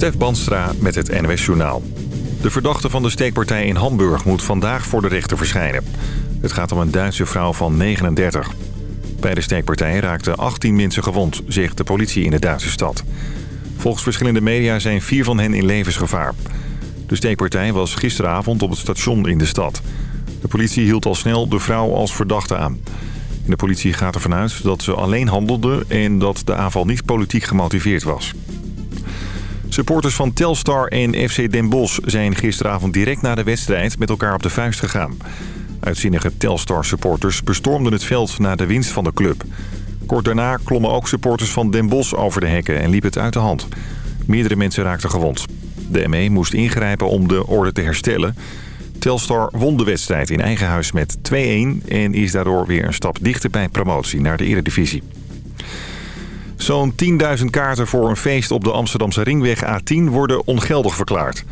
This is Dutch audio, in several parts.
Stef Banstra met het NWS Journaal. De verdachte van de steekpartij in Hamburg moet vandaag voor de rechter verschijnen. Het gaat om een Duitse vrouw van 39. Bij de steekpartij raakten 18 mensen gewond, zegt de politie in de Duitse stad. Volgens verschillende media zijn vier van hen in levensgevaar. De steekpartij was gisteravond op het station in de stad. De politie hield al snel de vrouw als verdachte aan. de politie gaat ervan uit dat ze alleen handelde en dat de aanval niet politiek gemotiveerd was. Supporters van Telstar en FC Den Bosch zijn gisteravond direct na de wedstrijd met elkaar op de vuist gegaan. Uitzinnige Telstar-supporters bestormden het veld na de winst van de club. Kort daarna klommen ook supporters van Den Bosch over de hekken en liep het uit de hand. Meerdere mensen raakten gewond. De ME moest ingrijpen om de orde te herstellen. Telstar won de wedstrijd in eigen huis met 2-1 en is daardoor weer een stap dichter bij promotie naar de eredivisie. Zo'n 10.000 kaarten voor een feest op de Amsterdamse ringweg A10 worden ongeldig verklaard.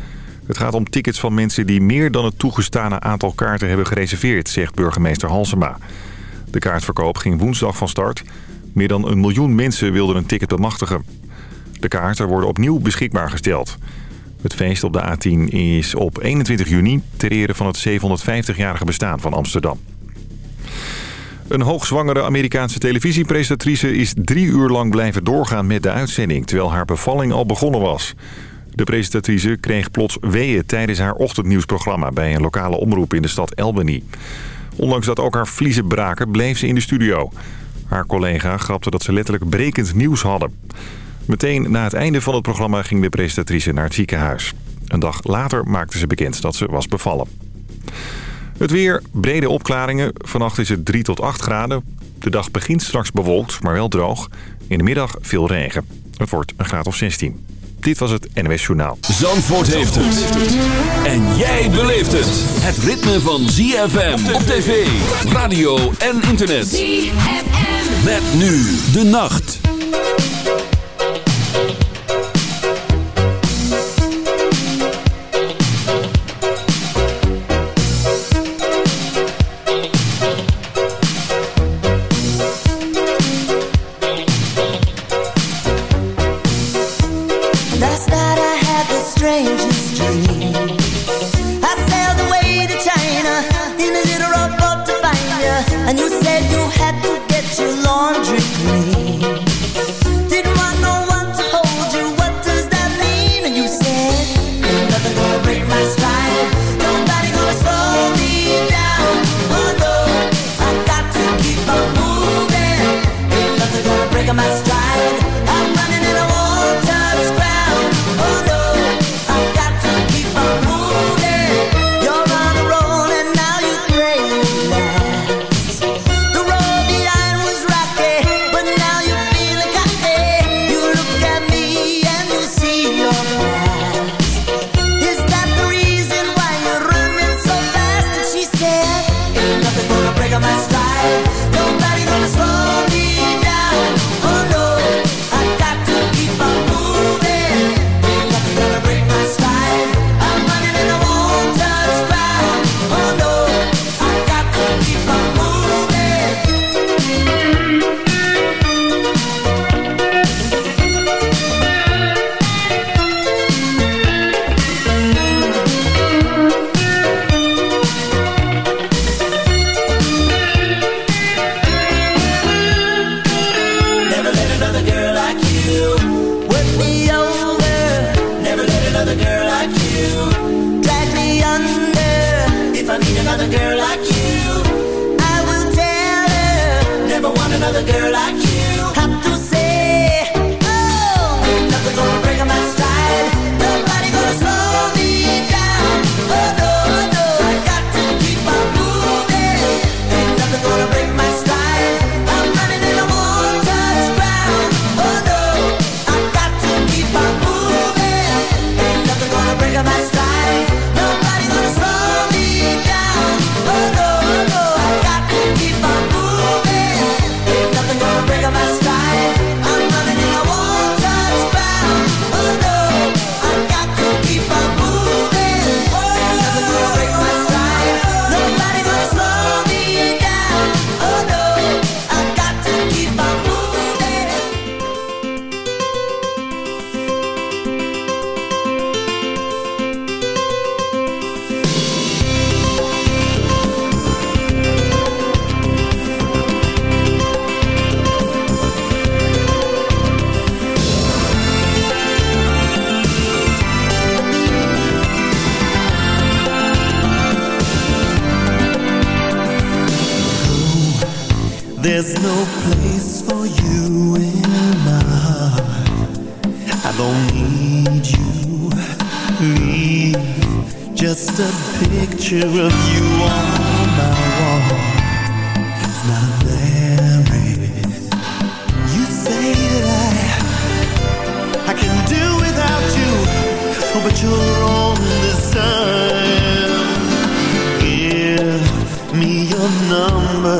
Het gaat om tickets van mensen die meer dan het toegestane aantal kaarten hebben gereserveerd, zegt burgemeester Halsema. De kaartverkoop ging woensdag van start. Meer dan een miljoen mensen wilden een ticket bemachtigen. De kaarten worden opnieuw beschikbaar gesteld. Het feest op de A10 is op 21 juni ter ere van het 750-jarige bestaan van Amsterdam. Een hoogzwangere Amerikaanse televisiepresentatrice is drie uur lang blijven doorgaan met de uitzending... terwijl haar bevalling al begonnen was. De presentatrice kreeg plots weeën tijdens haar ochtendnieuwsprogramma... bij een lokale omroep in de stad Albany. Ondanks dat ook haar vliezen braken, bleef ze in de studio. Haar collega grapte dat ze letterlijk brekend nieuws hadden. Meteen na het einde van het programma ging de presentatrice naar het ziekenhuis. Een dag later maakte ze bekend dat ze was bevallen. Het weer, brede opklaringen. Vannacht is het 3 tot 8 graden. De dag begint straks bewolkt, maar wel droog. In de middag veel regen. Het wordt een graad of 16. Dit was het NWS Journaal. Zandvoort heeft het. En jij beleeft het. Het ritme van ZFM op tv, radio en internet. ZFM. Met nu de nacht.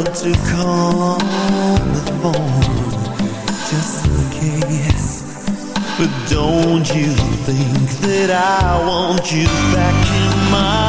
to call the phone just in case. But don't you think that I want you back in my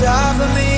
Die for me.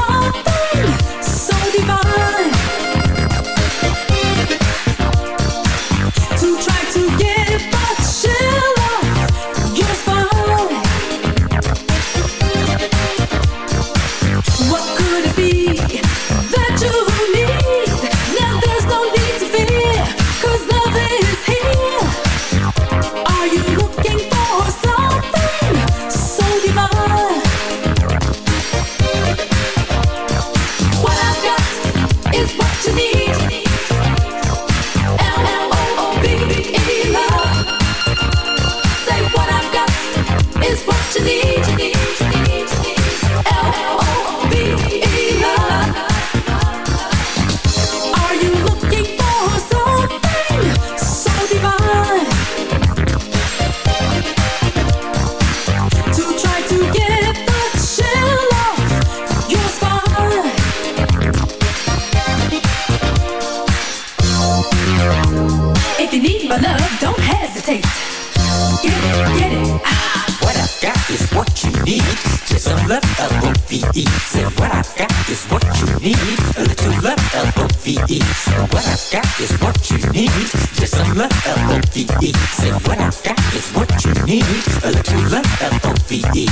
love, L-O-V-E. Say what I've got is what you need. A little love, L-O-V-E.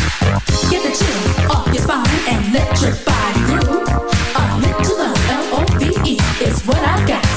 Get the chill off your spine and let your body groove. A little love, L-O-V-E, is what I've got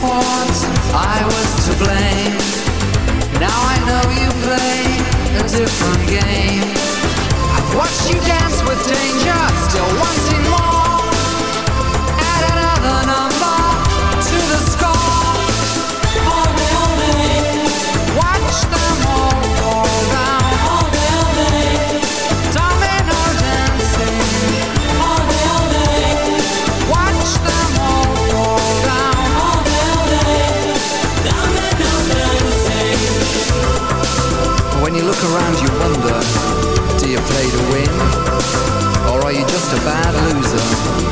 thought I was to blame. Now I know you play a different game. I've watched you dance with danger, still wanting more. Add another number to the score. play to win? Or are you just a bad loser?